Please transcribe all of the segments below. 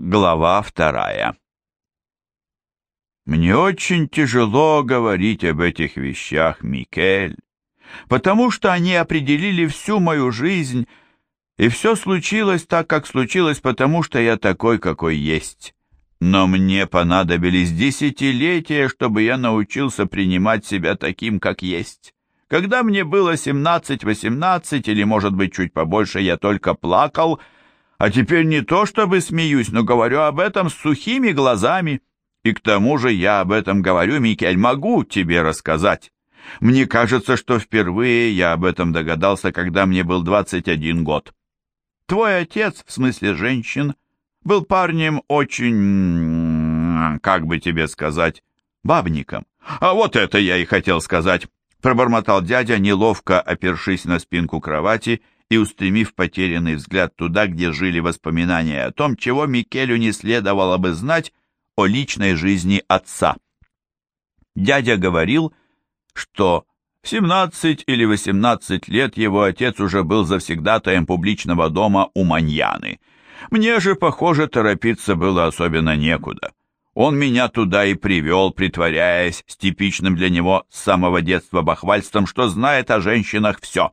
Глава вторая Мне очень тяжело говорить об этих вещах, Микель, потому что они определили всю мою жизнь, и все случилось так, как случилось, потому что я такой, какой есть. Но мне понадобились десятилетия, чтобы я научился принимать себя таким, как есть. Когда мне было 17-18 или, может быть, чуть побольше, я только плакал — а теперь не то чтобы смеюсь, но говорю об этом с сухими глазами. И к тому же я об этом говорю, Микель, могу тебе рассказать. Мне кажется, что впервые я об этом догадался, когда мне был 21 год. Твой отец, в смысле женщин, был парнем очень, как бы тебе сказать, бабником. А вот это я и хотел сказать, пробормотал дядя, неловко опершись на спинку кровати и устремив потерянный взгляд туда, где жили воспоминания о том, чего Микелю не следовало бы знать о личной жизни отца. Дядя говорил, что в 17 или 18 лет его отец уже был завсегдатаем публичного дома у Маньяны. Мне же, похоже, торопиться было особенно некуда. Он меня туда и привел, притворяясь с типичным для него с самого детства бахвальством, что знает о женщинах все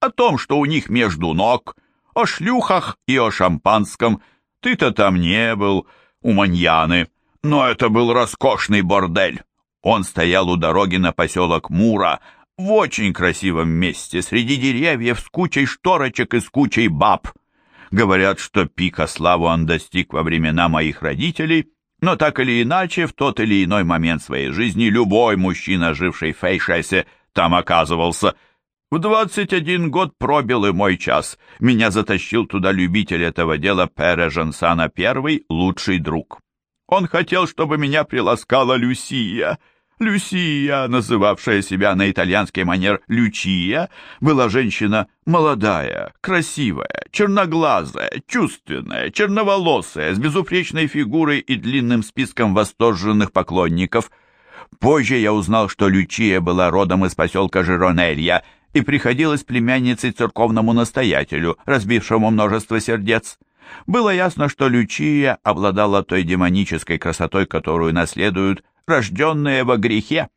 о том, что у них между ног, о шлюхах и о шампанском. Ты-то там не был, у маньяны, но это был роскошный бордель. Он стоял у дороги на поселок Мура, в очень красивом месте, среди деревьев, с кучей шторочек и с кучей баб. Говорят, что пика славы он достиг во времена моих родителей, но так или иначе, в тот или иной момент своей жизни любой мужчина, живший в Фейшесе, там оказывался – в двадцать один год пробил и мой час. Меня затащил туда любитель этого дела Пере Жансана Первый, лучший друг. Он хотел, чтобы меня приласкала Люсия. Люсия, называвшая себя на итальянский манер Лючия, была женщина молодая, красивая, черноглазая, чувственная, черноволосая, с безупречной фигурой и длинным списком восторженных поклонников. Позже я узнал, что Лючия была родом из поселка Жиронелья и приходилась племянницей церковному настоятелю, разбившему множество сердец. Было ясно, что Лючия обладала той демонической красотой, которую наследуют рожденные во грехе.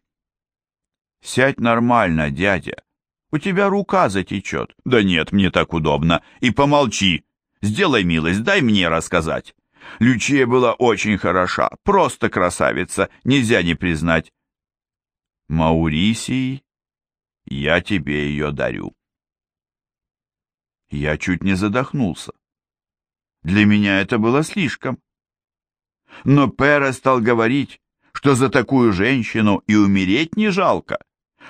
«Сядь нормально, дядя. У тебя рука затечет». «Да нет, мне так удобно. И помолчи. Сделай милость, дай мне рассказать». Лючия была очень хороша, просто красавица, нельзя не признать. Маурисий я тебе ее дарю. Я чуть не задохнулся. Для меня это было слишком. Но Пера стал говорить, что за такую женщину и умереть не жалко,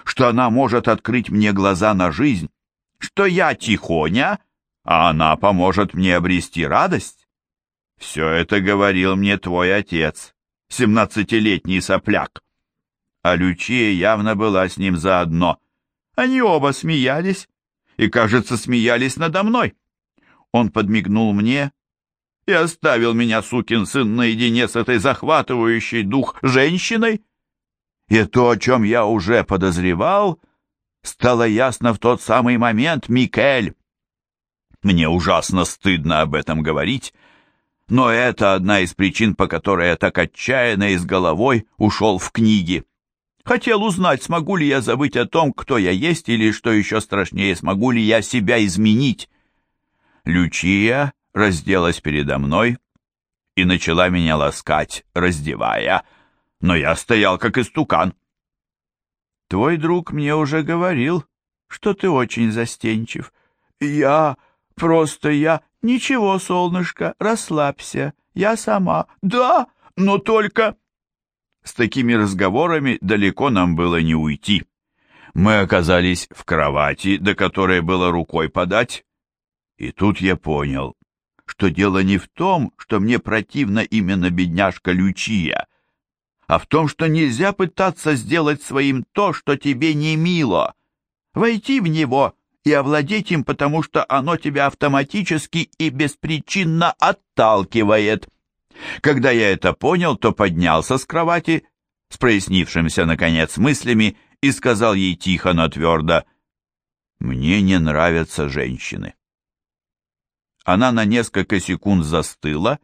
что она может открыть мне глаза на жизнь, что я тихоня, а она поможет мне обрести радость. Все это говорил мне твой отец, семнадцатилетний сопляк. А Лючия явно была с ним заодно — они оба смеялись, и, кажется, смеялись надо мной. Он подмигнул мне и оставил меня, сукин сын, наедине с этой захватывающей дух женщиной. И то, о чем я уже подозревал, стало ясно в тот самый момент, Микель. Мне ужасно стыдно об этом говорить, но это одна из причин, по которой я так отчаянно и с головой ушел в книги. Хотел узнать, смогу ли я забыть о том, кто я есть, или, что еще страшнее, смогу ли я себя изменить. Лючия разделась передо мной и начала меня ласкать, раздевая, но я стоял как истукан. Твой друг мне уже говорил, что ты очень застенчив. Я, просто я... Ничего, солнышко, расслабься, я сама. Да, но только... С такими разговорами далеко нам было не уйти. Мы оказались в кровати, до которой было рукой подать. И тут я понял, что дело не в том, что мне противна именно бедняжка Лючия, а в том, что нельзя пытаться сделать своим то, что тебе не мило. Войти в него и овладеть им, потому что оно тебя автоматически и беспричинно отталкивает. Когда я это понял, то поднялся с кровати, с прояснившимся, наконец, мыслями, и сказал ей тихо, но твердо, «Мне не нравятся женщины». Она на несколько секунд застыла,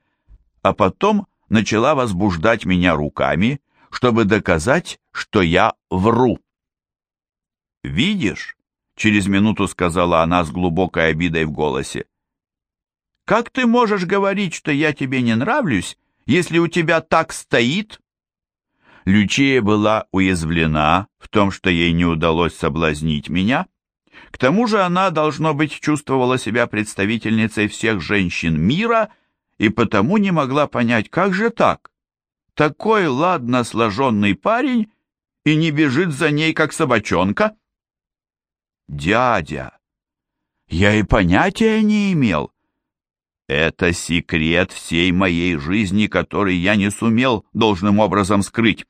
а потом начала возбуждать меня руками, чтобы доказать, что я вру. «Видишь?» — через минуту сказала она с глубокой обидой в голосе. «Как ты можешь говорить, что я тебе не нравлюсь, если у тебя так стоит?» Лючия была уязвлена в том, что ей не удалось соблазнить меня. К тому же она, должно быть, чувствовала себя представительницей всех женщин мира и потому не могла понять, как же так? Такой ладно сложенный парень и не бежит за ней, как собачонка. Дядя, я и понятия не имел. Это секрет всей моей жизни, который я не сумел должным образом скрыть.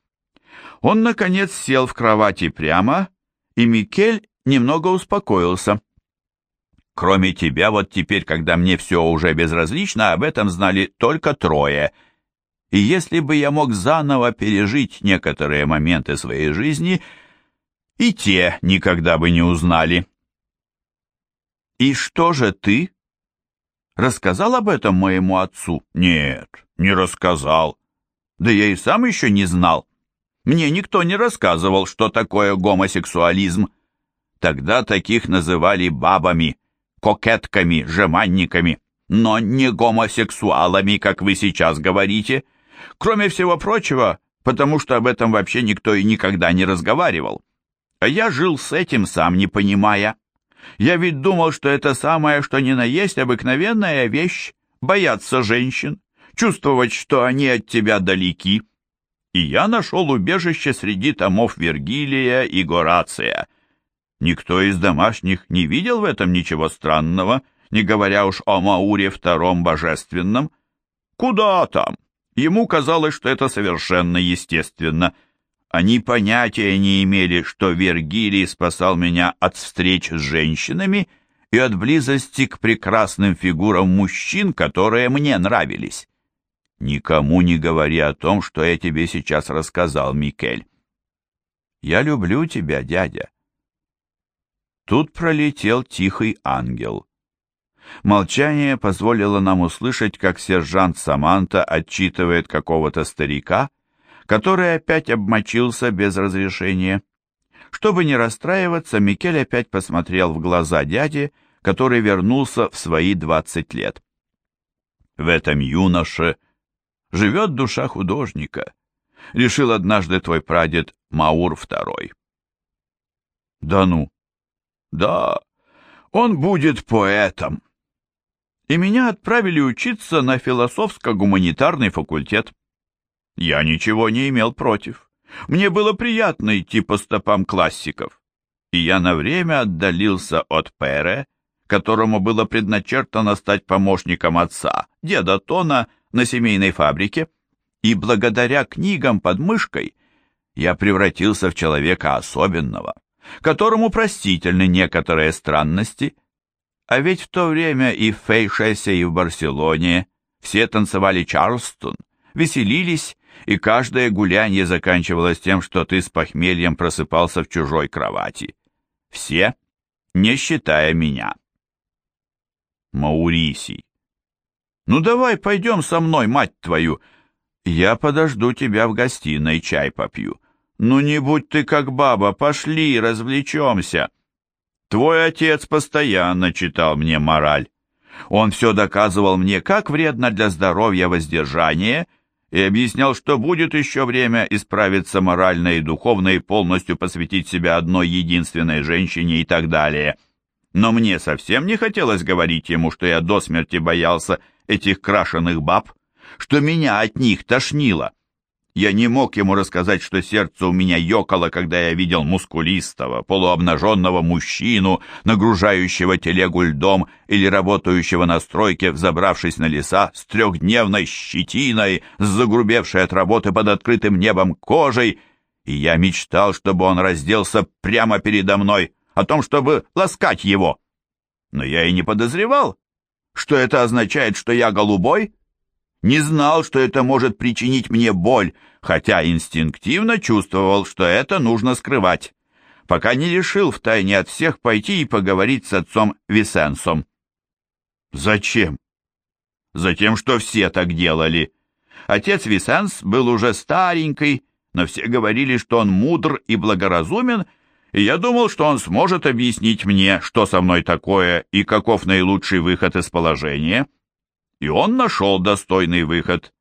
Он, наконец, сел в кровати прямо, и Микель немного успокоился. Кроме тебя, вот теперь, когда мне все уже безразлично, об этом знали только трое. И если бы я мог заново пережить некоторые моменты своей жизни, и те никогда бы не узнали. «И что же ты?» «Рассказал об этом моему отцу?» «Нет, не рассказал. Да я и сам еще не знал. Мне никто не рассказывал, что такое гомосексуализм. Тогда таких называли бабами, кокетками, жеманниками, но не гомосексуалами, как вы сейчас говорите. Кроме всего прочего, потому что об этом вообще никто и никогда не разговаривал. А я жил с этим, сам не понимая. Я ведь думал, что это самое, что ни на есть обыкновенная вещь — бояться женщин, чувствовать, что они от тебя далеки — и я нашел убежище среди томов Вергилия и Горация. Никто из домашних не видел в этом ничего странного, не говоря уж о Мауре втором божественном. Куда там? Ему казалось, что это совершенно естественно. Они понятия не имели, что Вергилий спасал меня от встреч с женщинами и от близости к прекрасным фигурам мужчин, которые мне нравились. Никому не говори о том, что я тебе сейчас рассказал, Микель. Я люблю тебя, дядя. Тут пролетел тихий ангел. Молчание позволило нам услышать, как сержант Саманта отчитывает какого-то старика, который опять обмочился без разрешения. Чтобы не расстраиваться, Микель опять посмотрел в глаза дяде, который вернулся в свои двадцать лет. В этом юноше живет душа художника, решил однажды твой прадед Маур II. Да ну, да, он будет поэтом. И меня отправили учиться на философско-гуманитарный факультет. Я ничего не имел против. Мне было приятно идти по стопам классиков. И я на время отдалился от Пере, которому было предначертано стать помощником отца, деда Тона, на семейной фабрике, и благодаря книгам под мышкой я превратился в человека особенного, которому простительны некоторые странности, а ведь в то время и в Фейшесе, и в Барселоне все танцевали Чарльстон, веселились, и каждое гулянье заканчивалось тем, что ты с похмельем просыпался в чужой кровати. Все, не считая меня. Маурисий. «Ну давай пойдем со мной, мать твою!» «Я подожду тебя в гостиной, чай попью». «Ну не будь ты как баба, пошли, развлечемся!» Твой отец постоянно читал мне мораль. Он все доказывал мне, как вредно для здоровья воздержание, и объяснял, что будет еще время исправиться морально и духовно и полностью посвятить себя одной единственной женщине и так далее. Но мне совсем не хотелось говорить ему, что я до смерти боялся этих крашеных баб, что меня от них тошнило. Я не мог ему рассказать, что сердце у меня ёкало, когда я видел мускулистого, полуобнаженного мужчину, нагружающего телегу льдом или работающего на стройке, взобравшись на леса с трехдневной щетиной, загрубевшей от работы под открытым небом кожей, и я мечтал, чтобы он разделся прямо передо мной, о том, чтобы ласкать его. Но я и не подозревал, что это означает, что я голубой? Не знал, что это может причинить мне боль, хотя инстинктивно чувствовал, что это нужно скрывать, пока не решил втайне от всех пойти и поговорить с отцом Висенсом. Зачем? Затем, что все так делали. Отец Висенс был уже старенький, но все говорили, что он мудр и благоразумен, и я думал, что он сможет объяснить мне, что со мной такое и каков наилучший выход из положения. И он нашел достойный выход.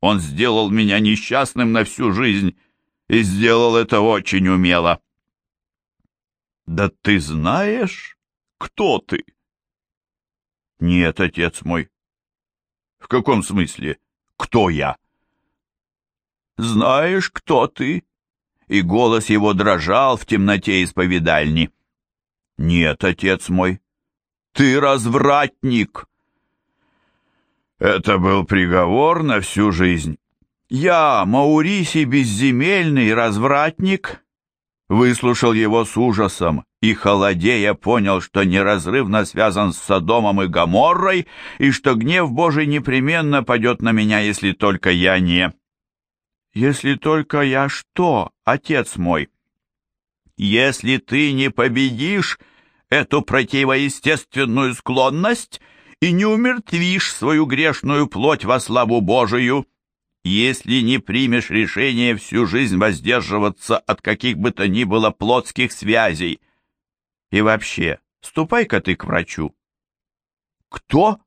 Он сделал меня несчастным на всю жизнь и сделал это очень умело. «Да ты знаешь, кто ты?» «Нет, отец мой». «В каком смысле? Кто я?» «Знаешь, кто ты?» и голос его дрожал в темноте исповедальни. «Нет, отец мой, ты развратник!» Это был приговор на всю жизнь. Я, Маурисий безземельный развратник, выслушал его с ужасом и, холодея, понял, что неразрывно связан с Содомом и Гоморрой, и что гнев Божий непременно падет на меня, если только я не... Если только я что, отец мой? Если ты не победишь эту противоестественную склонность и не умертвишь свою грешную плоть во славу Божию, если не примешь решение всю жизнь воздерживаться от каких бы то ни было плотских связей. И вообще, ступай-ка ты к врачу. Кто?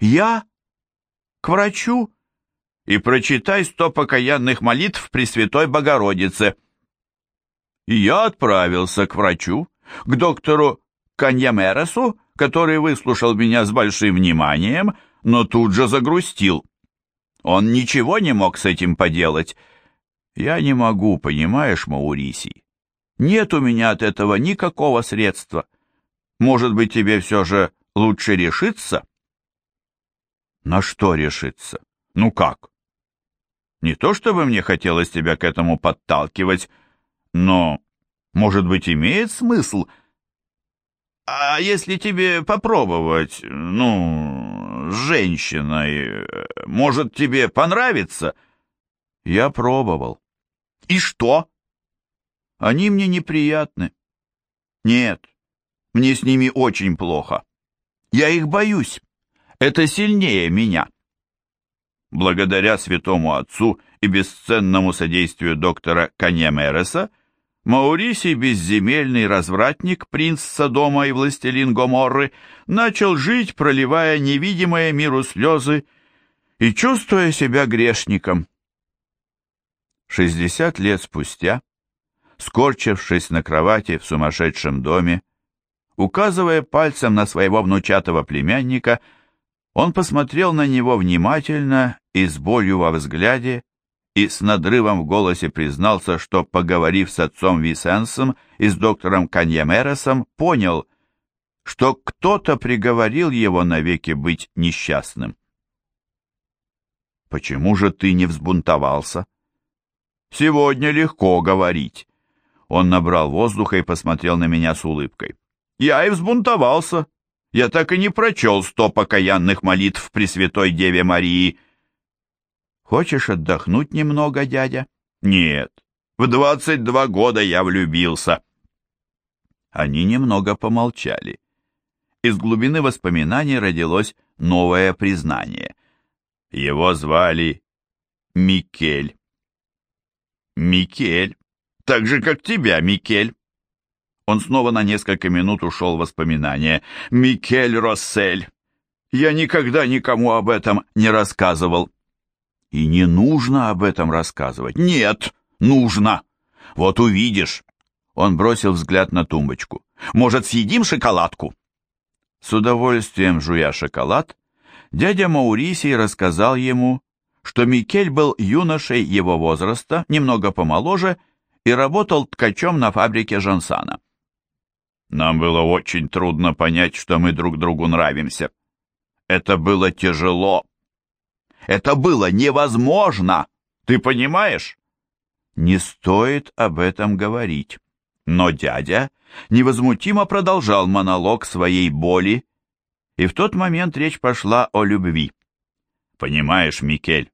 Я? К врачу? и прочитай сто покаянных молитв Пресвятой Богородице. Я отправился к врачу, к доктору Каньямересу, который выслушал меня с большим вниманием, но тут же загрустил. Он ничего не мог с этим поделать. Я не могу, понимаешь, Маурисий? Нет у меня от этого никакого средства. Может быть, тебе все же лучше решиться? На что решиться? Ну как? Не то чтобы мне хотелось тебя к этому подталкивать, но, может быть, имеет смысл. А если тебе попробовать, ну, с женщиной, может, тебе понравится? Я пробовал. И что? Они мне неприятны. Нет, мне с ними очень плохо. Я их боюсь. Это сильнее меня. Благодаря святому отцу и бесценному содействию доктора Каньямереса, Маурисий, безземельный развратник, принц Содома и властелин Гоморры, начал жить, проливая невидимые миру слезы и чувствуя себя грешником. Шестьдесят лет спустя, скорчившись на кровати в сумасшедшем доме, указывая пальцем на своего внучатого племянника, он посмотрел на него внимательно и с болью во взгляде, и с надрывом в голосе признался, что, поговорив с отцом Висенсом и с доктором Каньямересом, понял, что кто-то приговорил его навеки быть несчастным. «Почему же ты не взбунтовался?» «Сегодня легко говорить». Он набрал воздуха и посмотрел на меня с улыбкой. «Я и взбунтовался. Я так и не прочел сто покаянных молитв Пресвятой Деве Марии. Хочешь отдохнуть немного, дядя? Нет, в двадцать два года я влюбился. Они немного помолчали. Из глубины воспоминаний родилось новое признание. Его звали Микель. Микель, так же, как тебя, Микель. Он снова на несколько минут ушел в воспоминания. «Микель Россель! Я никогда никому об этом не рассказывал». «И не нужно об этом рассказывать». «Нет, нужно! Вот увидишь!» Он бросил взгляд на тумбочку. «Может, съедим шоколадку?» С удовольствием жуя шоколад, дядя Маурисий рассказал ему, что Микель был юношей его возраста, немного помоложе, и работал ткачом на фабрике Жансана. Нам было очень трудно понять, что мы друг другу нравимся. Это было тяжело. Это было невозможно. Ты понимаешь? Не стоит об этом говорить. Но дядя невозмутимо продолжал монолог своей боли, и в тот момент речь пошла о любви. Понимаешь, Микель,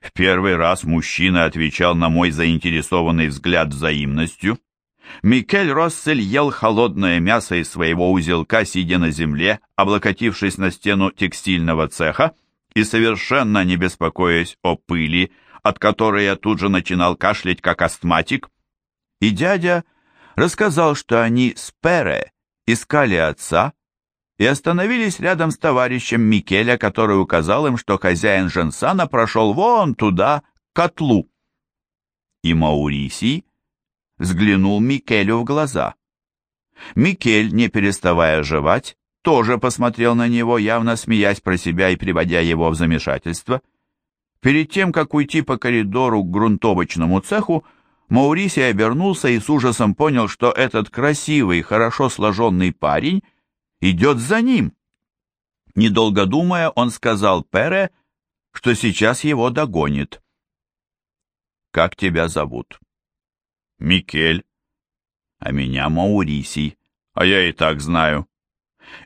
в первый раз мужчина отвечал на мой заинтересованный взгляд взаимностью, Микель Россель ел холодное мясо из своего узелка, сидя на земле, облокотившись на стену текстильного цеха, и совершенно не беспокоясь о пыли, от которой я тут же начинал кашлять как астматик. И дядя рассказал, что они с Пере искали отца и остановились рядом с товарищем Микеля, который указал им, что хозяин Женсана прошел вон туда, к котлу. И Маурисий взглянул Микелю в глаза. Микель, не переставая жевать, тоже посмотрел на него, явно смеясь про себя и приводя его в замешательство. Перед тем, как уйти по коридору к грунтовочному цеху, Маурисий обернулся и с ужасом понял, что этот красивый, хорошо сложенный парень идет за ним. Недолго думая, он сказал Пере, что сейчас его догонит. «Как тебя зовут?» «Микель». «А меня Маурисий, а я и так знаю».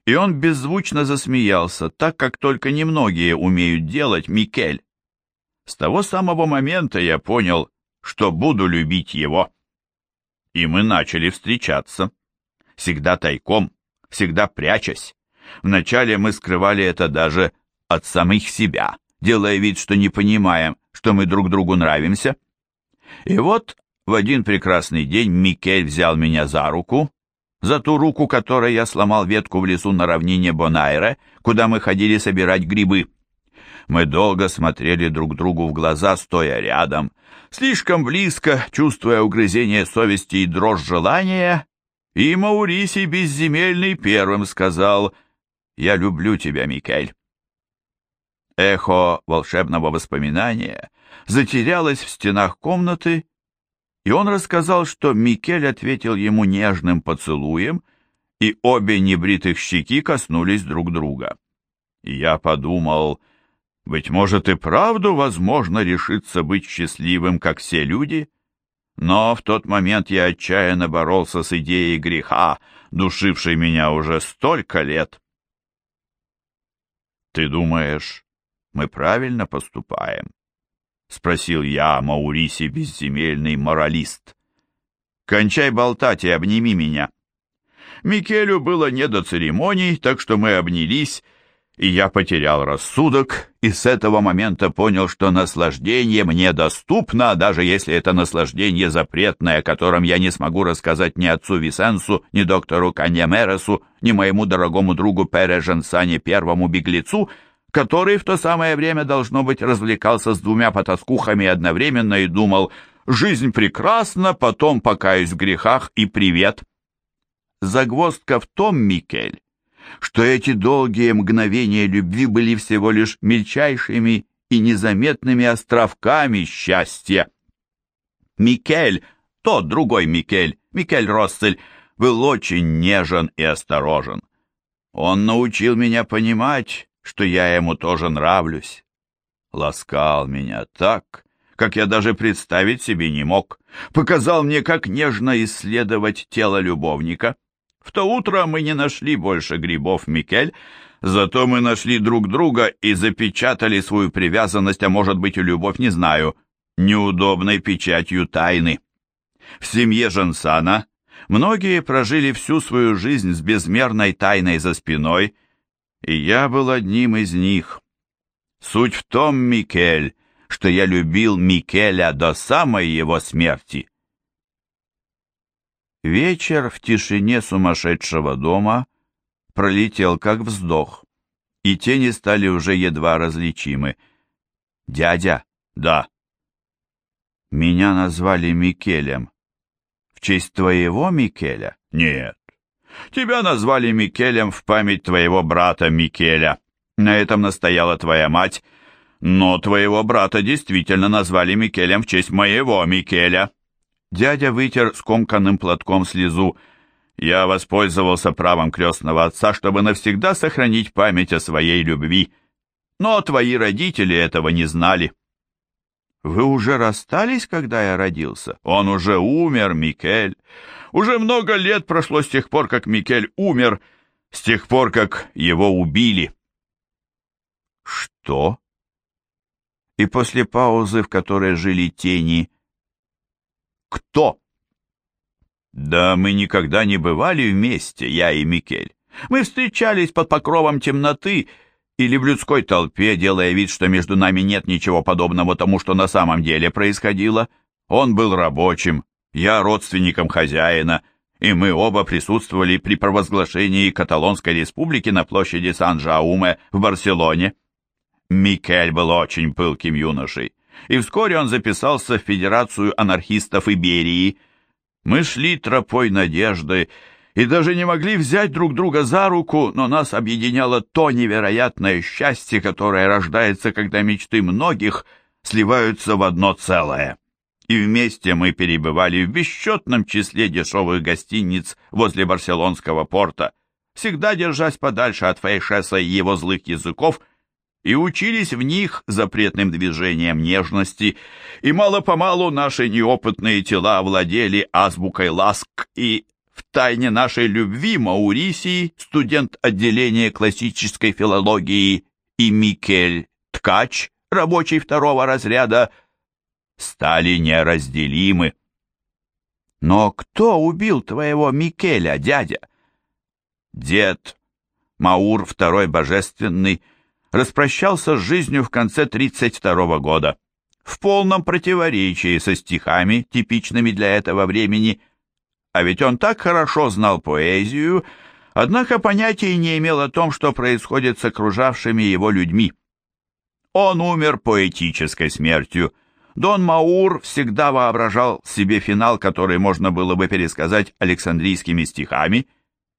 И он беззвучно засмеялся, так как только немногие умеют делать Микель. С того самого момента я понял, что буду любить его. И мы начали встречаться. Всегда тайком, всегда прячась. Вначале мы скрывали это даже от самих себя, делая вид, что не понимаем, что мы друг другу нравимся. И вот в один прекрасный день Микель взял меня за руку, за ту руку, которой я сломал ветку в лесу на равнине Бонайре, куда мы ходили собирать грибы. Мы долго смотрели друг другу в глаза, стоя рядом, слишком близко, чувствуя угрызение совести и дрожь желания, и Маурисий Безземельный первым сказал «Я люблю тебя, Микель». Эхо волшебного воспоминания затерялось в стенах комнаты, и он рассказал, что Микель ответил ему нежным поцелуем, и обе небритых щеки коснулись друг друга. И я подумал, быть может, и правду возможно решиться быть счастливым, как все люди, но в тот момент я отчаянно боролся с идеей греха, душившей меня уже столько лет. «Ты думаешь, мы правильно поступаем?» — спросил я, Мауриси, безземельный моралист. «Кончай болтать и обними меня». Микелю было не до церемоний, так что мы обнялись, и я потерял рассудок, и с этого момента понял, что наслаждение мне доступно, даже если это наслаждение запретное, о котором я не смогу рассказать ни отцу Висенсу, ни доктору Каньямересу, ни моему дорогому другу Пере Жансане, первому беглецу, который в то самое время, должно быть, развлекался с двумя потаскухами одновременно и думал «Жизнь прекрасна, потом покаюсь в грехах и привет». Загвоздка в том, Микель, что эти долгие мгновения любви были всего лишь мельчайшими и незаметными островками счастья. Микель, тот другой Микель, Микель Россель, был очень нежен и осторожен. Он научил меня понимать, что я ему тоже нравлюсь. Ласкал меня так, как я даже представить себе не мог. Показал мне, как нежно исследовать тело любовника — в то утро мы не нашли больше грибов, Микель, зато мы нашли друг друга и запечатали свою привязанность, а может быть и любовь, не знаю, неудобной печатью тайны. В семье Жансана многие прожили всю свою жизнь с безмерной тайной за спиной, и я был одним из них. Суть в том, Микель, что я любил Микеля до самой его смерти. Вечер в тишине сумасшедшего дома пролетел как вздох, и тени стали уже едва различимы. «Дядя?» «Да». «Меня назвали Микелем. В честь твоего Микеля?» «Нет. Тебя назвали Микелем в память твоего брата Микеля. На этом настояла твоя мать, но твоего брата действительно назвали Микелем в честь моего Микеля». Дядя вытер скомканным платком слезу. Я воспользовался правом крестного отца, чтобы навсегда сохранить память о своей любви. Но твои родители этого не знали. Вы уже расстались, когда я родился? Он уже умер, Микель. Уже много лет прошло с тех пор, как Микель умер, с тех пор, как его убили. Что? И после паузы, в которой жили тени, кто? Да мы никогда не бывали вместе, я и Микель. Мы встречались под покровом темноты, или в людской толпе, делая вид, что между нами нет ничего подобного тому, что на самом деле происходило. Он был рабочим, я родственником хозяина, и мы оба присутствовали при провозглашении Каталонской республики на площади Сан-Жауме в Барселоне. Микель был очень пылким юношей, и вскоре он записался в Федерацию анархистов Иберии. Мы шли тропой надежды, и даже не могли взять друг друга за руку, но нас объединяло то невероятное счастье, которое рождается, когда мечты многих сливаются в одно целое. И вместе мы перебывали в бесчетном числе дешевых гостиниц возле барселонского порта, всегда держась подальше от Фейшеса и его злых языков, и учились в них запретным движением нежности, и мало-помалу наши неопытные тела владели азбукой ласк и в тайне нашей любви Маурисий, студент отделения классической филологии, и Микель Ткач, рабочий второго разряда, стали неразделимы. Но кто убил твоего Микеля, дядя? Дед Маур второй божественный распрощался с жизнью в конце 32 года, в полном противоречии со стихами, типичными для этого времени, а ведь он так хорошо знал поэзию, однако понятия не имел о том, что происходит с окружавшими его людьми. Он умер поэтической смертью. Дон Маур всегда воображал себе финал, который можно было бы пересказать александрийскими стихами,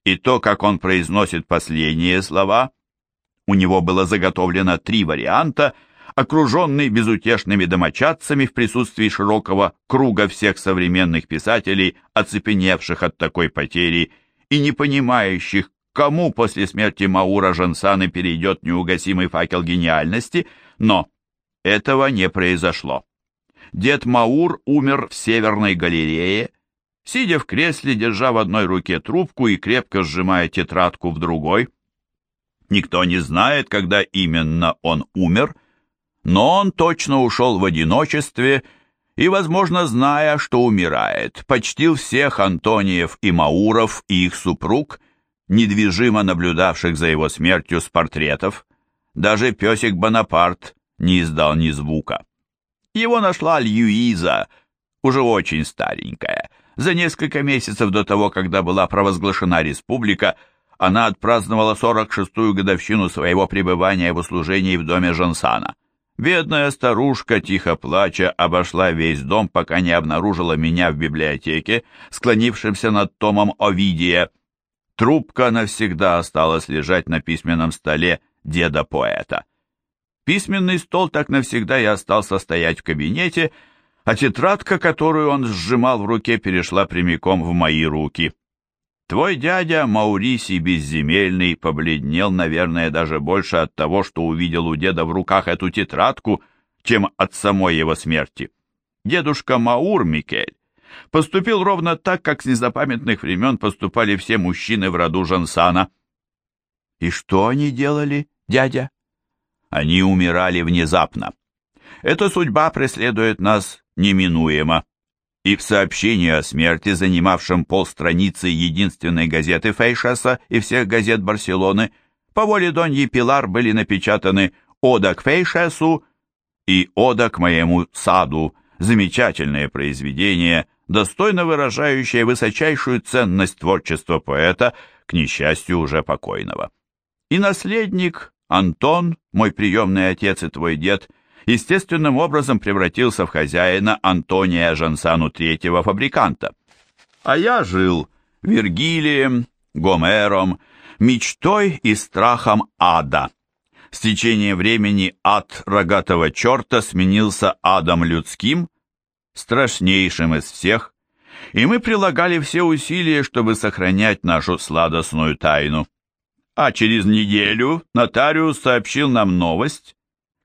и то, как он произносит последние слова. У него было заготовлено три варианта — окруженный безутешными домочадцами в присутствии широкого круга всех современных писателей, оцепеневших от такой потери и не понимающих, кому после смерти Маура Жансаны перейдет неугасимый факел гениальности, но этого не произошло. Дед Маур умер в Северной галерее, сидя в кресле, держа в одной руке трубку и крепко сжимая тетрадку в другой. Никто не знает, когда именно он умер, но он точно ушел в одиночестве и, возможно, зная, что умирает, почтил всех Антониев и Мауров и их супруг, недвижимо наблюдавших за его смертью с портретов. Даже песик Бонапарт не издал ни звука. Его нашла Льюиза, уже очень старенькая. За несколько месяцев до того, когда была провозглашена республика, она отпраздновала 46-ю годовщину своего пребывания в услужении в доме Жансана. Бедная старушка, тихо плача, обошла весь дом, пока не обнаружила меня в библиотеке, склонившимся над томом Овидия. Трубка навсегда осталась лежать на письменном столе деда-поэта. Письменный стол так навсегда и остался стоять в кабинете, а тетрадка, которую он сжимал в руке, перешла прямиком в мои руки. Твой дядя Маурисий Безземельный побледнел, наверное, даже больше от того, что увидел у деда в руках эту тетрадку, чем от самой его смерти. Дедушка Маур Микель поступил ровно так, как с незапамятных времен поступали все мужчины в роду Жансана. И что они делали, дядя? Они умирали внезапно. Эта судьба преследует нас неминуемо и в сообщении о смерти, занимавшем полстраницы единственной газеты Фейшеса и всех газет Барселоны, по воле Доньи Пилар были напечатаны «Ода к Фейшесу» и «Ода к моему саду», замечательное произведение, достойно выражающее высочайшую ценность творчества поэта, к несчастью уже покойного. И наследник Антон, мой приемный отец и твой дед – естественным образом превратился в хозяина Антония Жансану третьего фабриканта. А я жил Вергилием, Гомером, мечтой и страхом ада. С течением времени ад рогатого черта сменился адом людским, страшнейшим из всех, и мы прилагали все усилия, чтобы сохранять нашу сладостную тайну. А через неделю нотариус сообщил нам новость,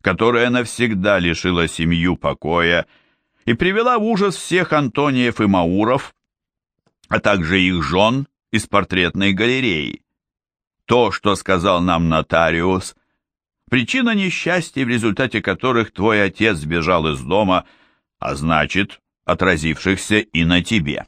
которая навсегда лишила семью покоя и привела в ужас всех Антониев и Мауров, а также их жен из портретной галереи. То, что сказал нам нотариус, причина несчастья, в результате которых твой отец сбежал из дома, а значит, отразившихся и на тебе.